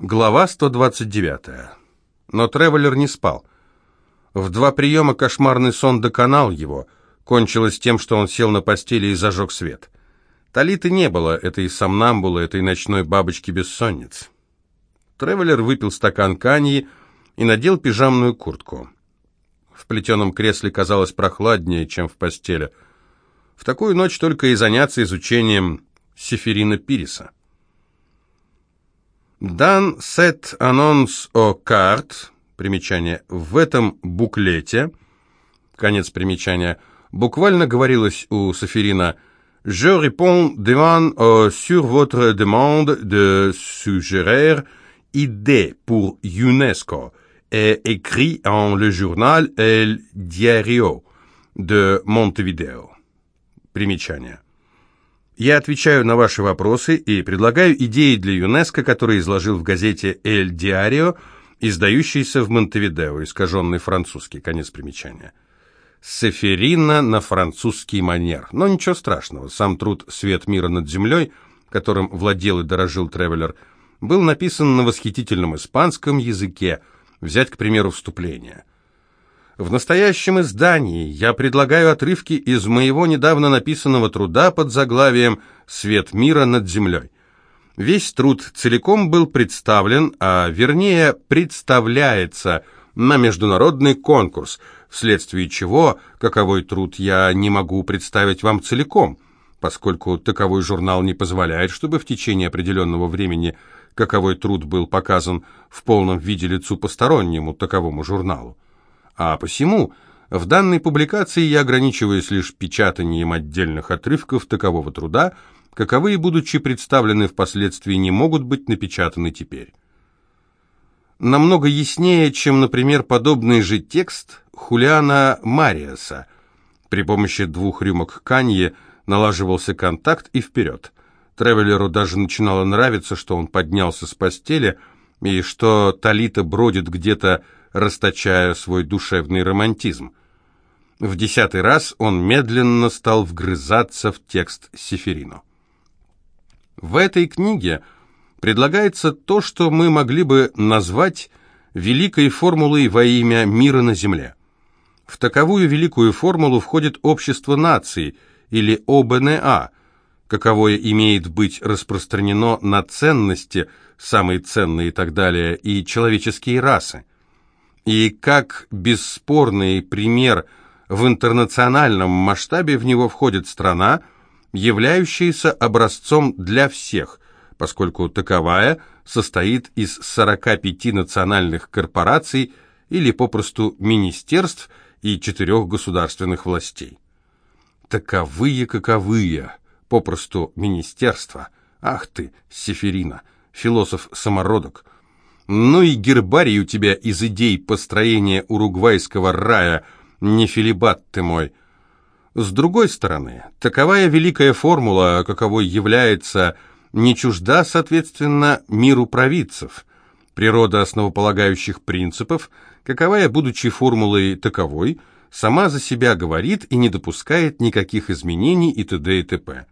Глава 129. Но Тревелер не спал. В два приема кошмарный сон доконал его. Кончилось тем, что он сел на постели и зажег свет. Талиты не было, этой сомнамбулы, этой ночной бабочки-бессонниц. Тревелер выпил стакан каньи и надел пижамную куртку. В плетеном кресле казалось прохладнее, чем в постели. В такую ночь только и заняться изучением Сеферина Пириса. Дан сет анонс о карт, примечание, в этом буклете, конец примечания, буквально говорилось у Соферина «Je réponds devant euh, sur votre demande de suggérer idée pour UNESCO et écrit en le journal El Diario de Montevideo». Примечание. Я отвечаю на ваши вопросы и предлагаю идеи для ЮНЕСКО, которые изложил в газете «Эль Диарио», издающейся в Монтевидео, искаженный французский, конец примечания. Сеферина на французский манер. Но ничего страшного, сам труд «Свет мира над землей», которым владел и дорожил Тревелер, был написан на восхитительном испанском языке. Взять, к примеру, вступление. В настоящем издании я предлагаю отрывки из моего недавно написанного труда под заглавием «Свет мира над землей». Весь труд целиком был представлен, а вернее представляется на международный конкурс, вследствие чего каковой труд я не могу представить вам целиком, поскольку таковой журнал не позволяет, чтобы в течение определенного времени каковой труд был показан в полном виде лицу постороннему таковому журналу. А посему в данной публикации я ограничиваюсь лишь печатанием отдельных отрывков такового труда, каковые, будучи представлены впоследствии, не могут быть напечатаны теперь. Намного яснее, чем, например, подобный же текст Хулиана Мариаса. При помощи двух рюмок канье налаживался контакт и вперед. Тревелеру даже начинало нравиться, что он поднялся с постели и что Талита бродит где-то расточая свой душевный романтизм. В десятый раз он медленно стал вгрызаться в текст Сеферино. В этой книге предлагается то, что мы могли бы назвать великой формулой во имя мира на Земле. В таковую великую формулу входит общество наций, или ОБНА, каковое имеет быть распространено на ценности, самые ценные и так далее, и человеческие расы и как бесспорный пример в интернациональном масштабе в него входит страна, являющаяся образцом для всех, поскольку таковая состоит из 45 национальных корпораций или попросту министерств и четырех государственных властей. Таковые каковые, попросту министерства. Ах ты, Сеферина, философ-самородок, ну и гербарий у тебя из идей построения уругвайского рая, не филибат ты мой. С другой стороны, таковая великая формула, каковой является, не чужда, соответственно, миру провидцев. Природа основополагающих принципов, каковая, будучи формулой таковой, сама за себя говорит и не допускает никаких изменений и т.д. и т.п.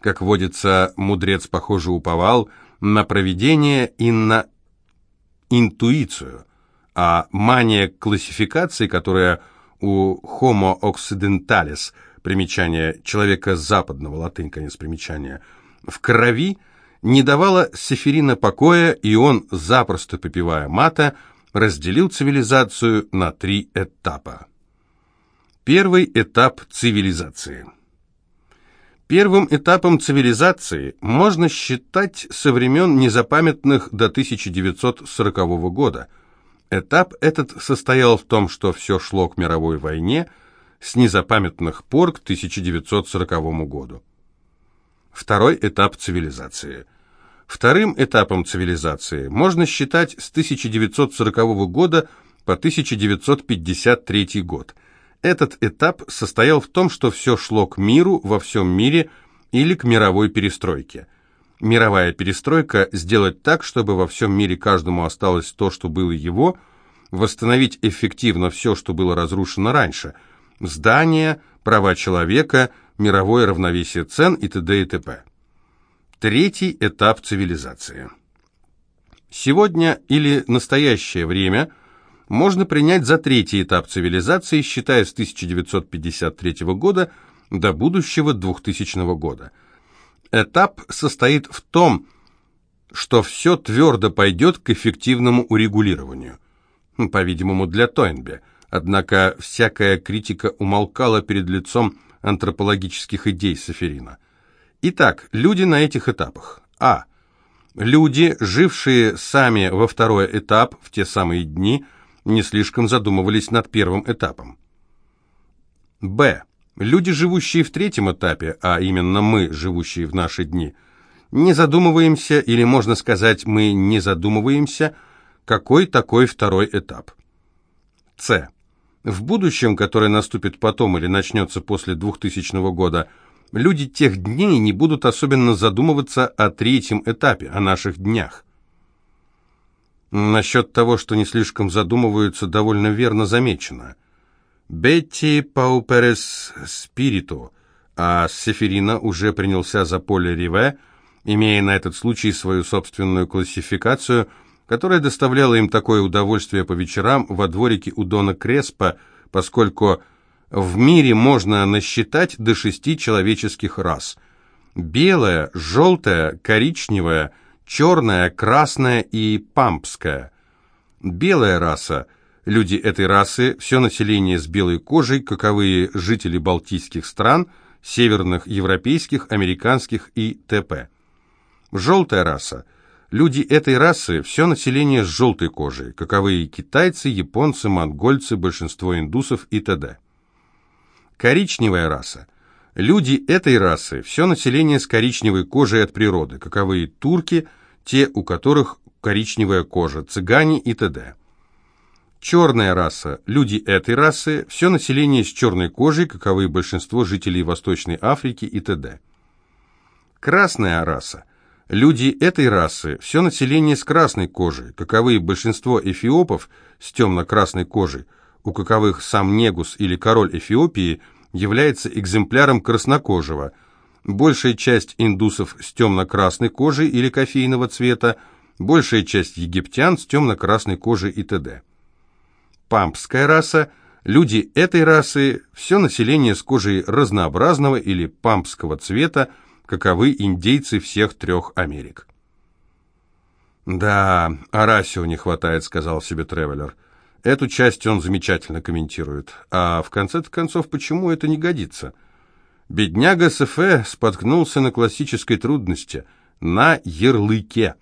Как водится, мудрец, похоже, уповал на провидение и на интуицию, а мания классификации, которая у Homo occidentalis, примечание человека западного, латынь, конец примечания, в крови, не давала Сеферина покоя, и он, запросто попивая мата, разделил цивилизацию на три этапа. Первый этап цивилизации – Первым этапом цивилизации можно считать со времен незапамятных до 1940 года. Этап этот состоял в том, что все шло к мировой войне с незапамятных пор к 1940 году. Второй этап цивилизации. Вторым этапом цивилизации можно считать с 1940 года по 1953 год – этот этап состоял в том, что все шло к миру во всем мире или к мировой перестройке. Мировая перестройка – сделать так, чтобы во всем мире каждому осталось то, что было его, восстановить эффективно все, что было разрушено раньше – здания, права человека, мировое равновесие цен и т.д. и т.п. Третий этап цивилизации. Сегодня или настоящее время можно принять за третий этап цивилизации, считая с 1953 года до будущего 2000 года. Этап состоит в том, что все твердо пойдет к эффективному урегулированию. По-видимому, для Тойнбе. Однако всякая критика умолкала перед лицом антропологических идей Саферина. Итак, люди на этих этапах. А. Люди, жившие сами во второй этап в те самые дни, не слишком задумывались над первым этапом. Б. Люди, живущие в третьем этапе, а именно мы, живущие в наши дни, не задумываемся, или можно сказать, мы не задумываемся, какой такой второй этап. С. В будущем, которое наступит потом или начнется после 2000 года, люди тех дней не будут особенно задумываться о третьем этапе, о наших днях. Насчет того, что не слишком задумываются, довольно верно замечено. Бетти Пауперес Спириту, а Сеферина уже принялся за поле Риве, имея на этот случай свою собственную классификацию, которая доставляла им такое удовольствие по вечерам во дворике у Дона Креспа, поскольку в мире можно насчитать до шести человеческих рас. Белая, желтая, коричневая, черная, красная и пампская. Белая раса. Люди этой расы, все население с белой кожей, каковые жители балтийских стран, северных, европейских, американских и т.п. Желтая раса. Люди этой расы, все население с желтой кожей, каковые китайцы, японцы, монгольцы, большинство индусов и т.д. Коричневая раса. Люди этой расы, все население с коричневой кожей от природы, каковые турки, те, у которых коричневая кожа, цыгане и т.д. Черная раса. Люди этой расы, все население с черной кожей, каковые большинство жителей Восточной Африки и т.д. Красная раса. Люди этой расы, все население с красной кожей, каковые большинство эфиопов с темно-красной кожей, у каковых сам Негус или король Эфиопии является экземпляром краснокожего. Большая часть индусов с темно-красной кожей или кофейного цвета, большая часть египтян с темно-красной кожей и т.д. Пампская раса – люди этой расы, все население с кожей разнообразного или пампского цвета, каковы индейцы всех трех Америк. «Да, Арасио не хватает», — сказал себе Тревелер. Эту часть он замечательно комментирует. А в конце концов, почему это не годится? Бедняга Сефе споткнулся на классической трудности, на ярлыке.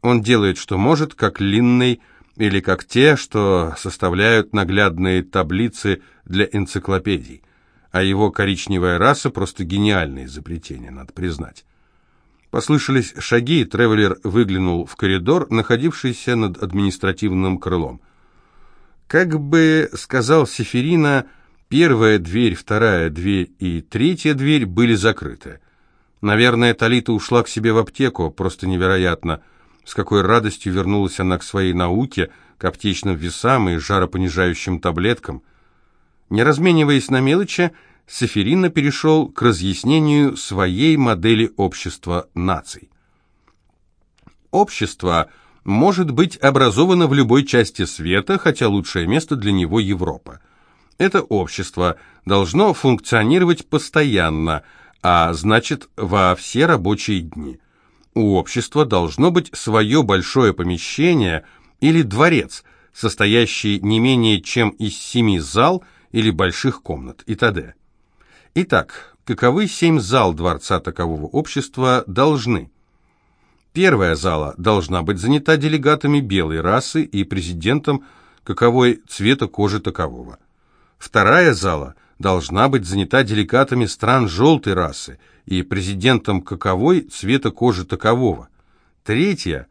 Он делает, что может, как Линней, или как те, что составляют наглядные таблицы для энциклопедий. А его коричневая раса просто гениальное изобретение, надо признать. Послышались шаги, и Тревелер выглянул в коридор, находившийся над административным крылом. Как бы сказал Сеферина, первая дверь, вторая дверь и третья дверь были закрыты. Наверное, Талита ушла к себе в аптеку, просто невероятно. С какой радостью вернулась она к своей науке, к аптечным весам и жаропонижающим таблеткам. Не размениваясь на мелочи, Сеферина перешел к разъяснению своей модели общества наций. Общество – может быть образовано в любой части света, хотя лучшее место для него Европа. Это общество должно функционировать постоянно, а значит во все рабочие дни. У общества должно быть свое большое помещение или дворец, состоящий не менее чем из семи зал или больших комнат и т.д. Итак, каковы семь зал дворца такового общества должны? Первая зала должна быть занята делегатами белой расы и президентом каковой цвета кожи такового. Вторая зала должна быть занята делегатами стран желтой расы и президентом каковой цвета кожи такового. Третья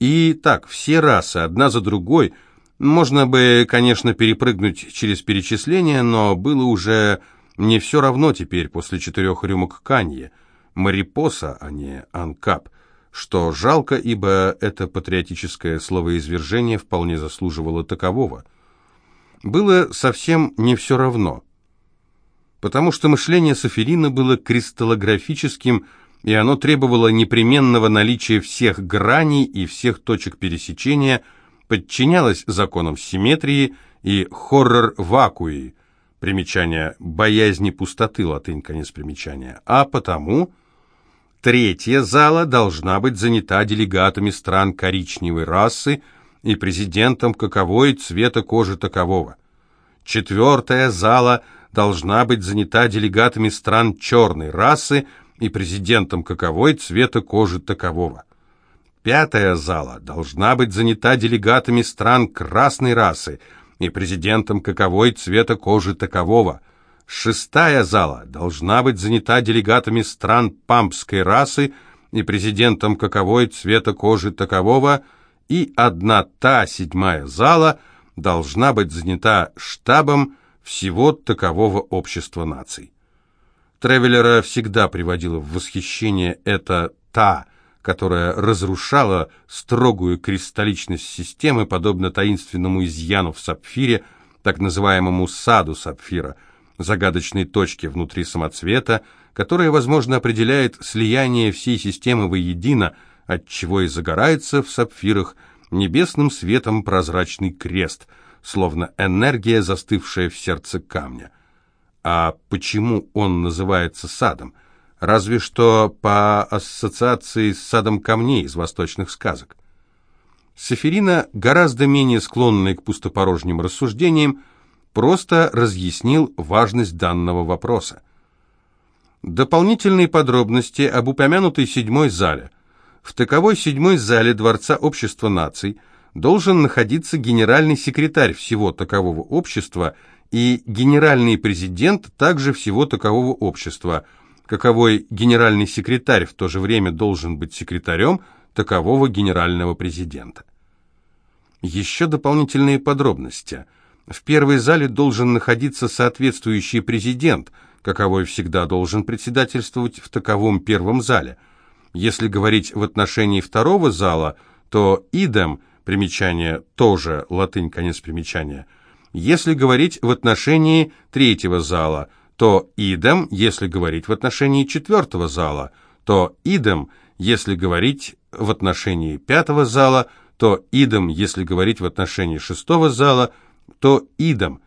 и так все расы одна за другой. Можно бы, конечно, перепрыгнуть через перечисление, но было уже не все равно теперь после четырех рюмок канье. Марипоса, а не анкап – что жалко, ибо это патриотическое словоизвержение вполне заслуживало такового. Было совсем не все равно, потому что мышление Соферина было кристаллографическим и оно требовало непременного наличия всех граней и всех точек пересечения, подчинялось законам симметрии и хоррор-вакуи, примечание «боязни пустоты», латынь, конец примечания, а потому третья зала должна быть занята делегатами стран коричневой расы и президентом каковой цвета кожи такового. Четвертая зала должна быть занята делегатами стран черной расы и президентом каковой цвета кожи такового. Пятая зала должна быть занята делегатами стран красной расы и президентом каковой цвета кожи такового. Шестая зала должна быть занята делегатами стран пампской расы и президентом каковой цвета кожи такового, и одна та седьмая зала должна быть занята штабом всего такового общества наций. Тревеллера всегда приводила в восхищение эта «та», которая разрушала строгую кристалличность системы, подобно таинственному изъяну в сапфире, так называемому саду сапфира, загадочной точке внутри самоцвета, которая, возможно, определяет слияние всей системы воедино, отчего и загорается в сапфирах небесным светом прозрачный крест, словно энергия, застывшая в сердце камня. А почему он называется садом? Разве что по ассоциации с садом камней из восточных сказок. Сеферина, гораздо менее склонный к пустопорожним рассуждениям, просто разъяснил важность данного вопроса. Дополнительные подробности об упомянутой седьмой зале. В таковой седьмой зале Дворца Общества Наций должен находиться генеральный секретарь всего такового общества – и генеральный президент также всего такового общества, каковой генеральный секретарь в то же время должен быть секретарем такового генерального президента. Еще дополнительные подробности. В первой зале должен находиться соответствующий президент, каковой всегда должен председательствовать в таковом первом зале. Если говорить в отношении второго зала, то идем, примечание тоже, латынь, конец примечания – если говорить в отношении третьего зала, то идем, если говорить в отношении четвертого зала, то идем, если говорить в отношении пятого зала, то идем, если говорить в отношении шестого зала, то идем.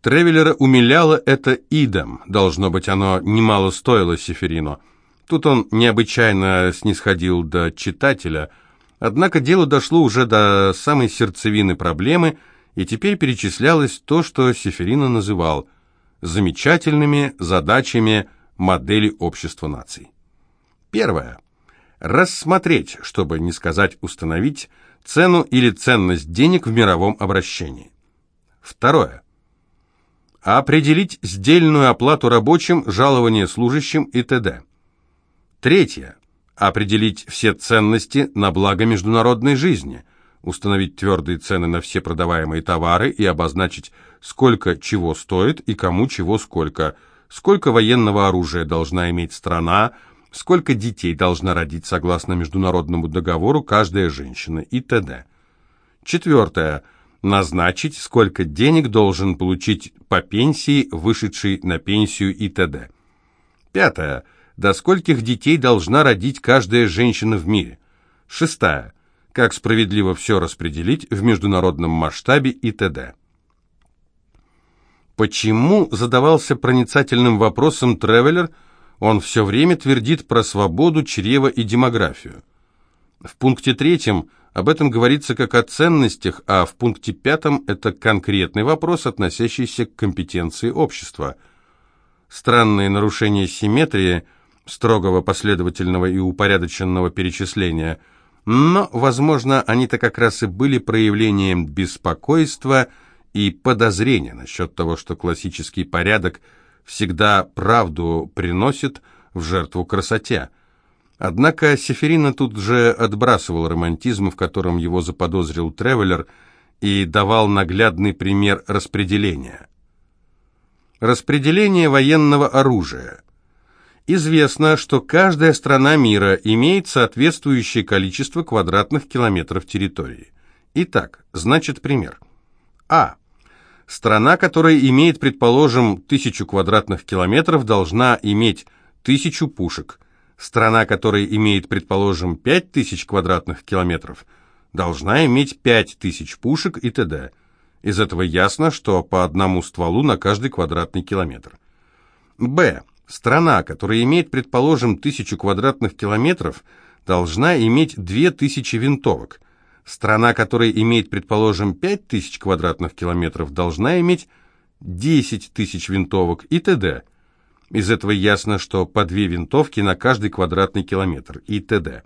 Тревеллера умиляло это идем, должно быть, оно немало стоило Сеферино. Тут он необычайно снисходил до читателя, однако дело дошло уже до самой сердцевины проблемы – и теперь перечислялось то, что Сеферина называл замечательными задачами модели общества наций. Первое. Рассмотреть, чтобы не сказать установить, цену или ценность денег в мировом обращении. Второе. Определить сдельную оплату рабочим, жалование служащим и т.д. Третье. Определить все ценности на благо международной жизни – установить твердые цены на все продаваемые товары и обозначить, сколько чего стоит и кому чего сколько, сколько военного оружия должна иметь страна, сколько детей должна родить согласно международному договору каждая женщина и т.д. Четвертое. Назначить, сколько денег должен получить по пенсии, вышедший на пенсию и т.д. Пятое. До скольких детей должна родить каждая женщина в мире. Шестая как справедливо все распределить в международном масштабе и т.д. Почему задавался проницательным вопросом Тревелер, он все время твердит про свободу, чрева и демографию. В пункте третьем об этом говорится как о ценностях, а в пункте пятом это конкретный вопрос, относящийся к компетенции общества. Странные нарушения симметрии, строгого последовательного и упорядоченного перечисления – но, возможно, они-то как раз и были проявлением беспокойства и подозрения насчет того, что классический порядок всегда правду приносит в жертву красоте. Однако Сеферина тут же отбрасывал романтизм, в котором его заподозрил Тревелер, и давал наглядный пример распределения. Распределение военного оружия – Известно, что каждая страна мира имеет соответствующее количество квадратных километров территории. Итак, значит пример. А. Страна, которая имеет, предположим, тысячу квадратных километров, должна иметь тысячу пушек. Страна, которая имеет, предположим, 5000 квадратных километров, должна иметь 5000 пушек и т.д. Из этого ясно, что по одному стволу на каждый квадратный километр. Б. Страна, которая имеет, предположим, 1000 квадратных километров, должна иметь 2000 винтовок. Страна, которая имеет, предположим, 5000 квадратных километров, должна иметь 10 тысяч винтовок и т.д. Из этого ясно, что по две винтовки на каждый квадратный километр и т.д.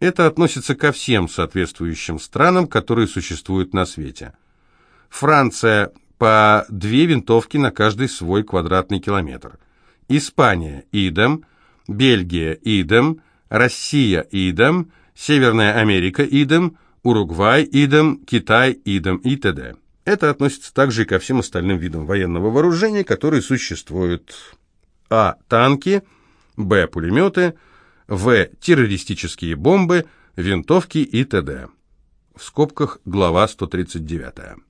Это относится ко всем соответствующим странам, которые существуют на свете. Франция по две винтовки на каждый свой квадратный километр. Испания – идем, Бельгия – идем, Россия – идем, Северная Америка – идем, Уругвай – идем, Китай – идем и т.д. Это относится также и ко всем остальным видам военного вооружения, которые существуют. А. Танки, Б. Пулеметы, В. Террористические бомбы, винтовки и т.д. В скобках глава 139.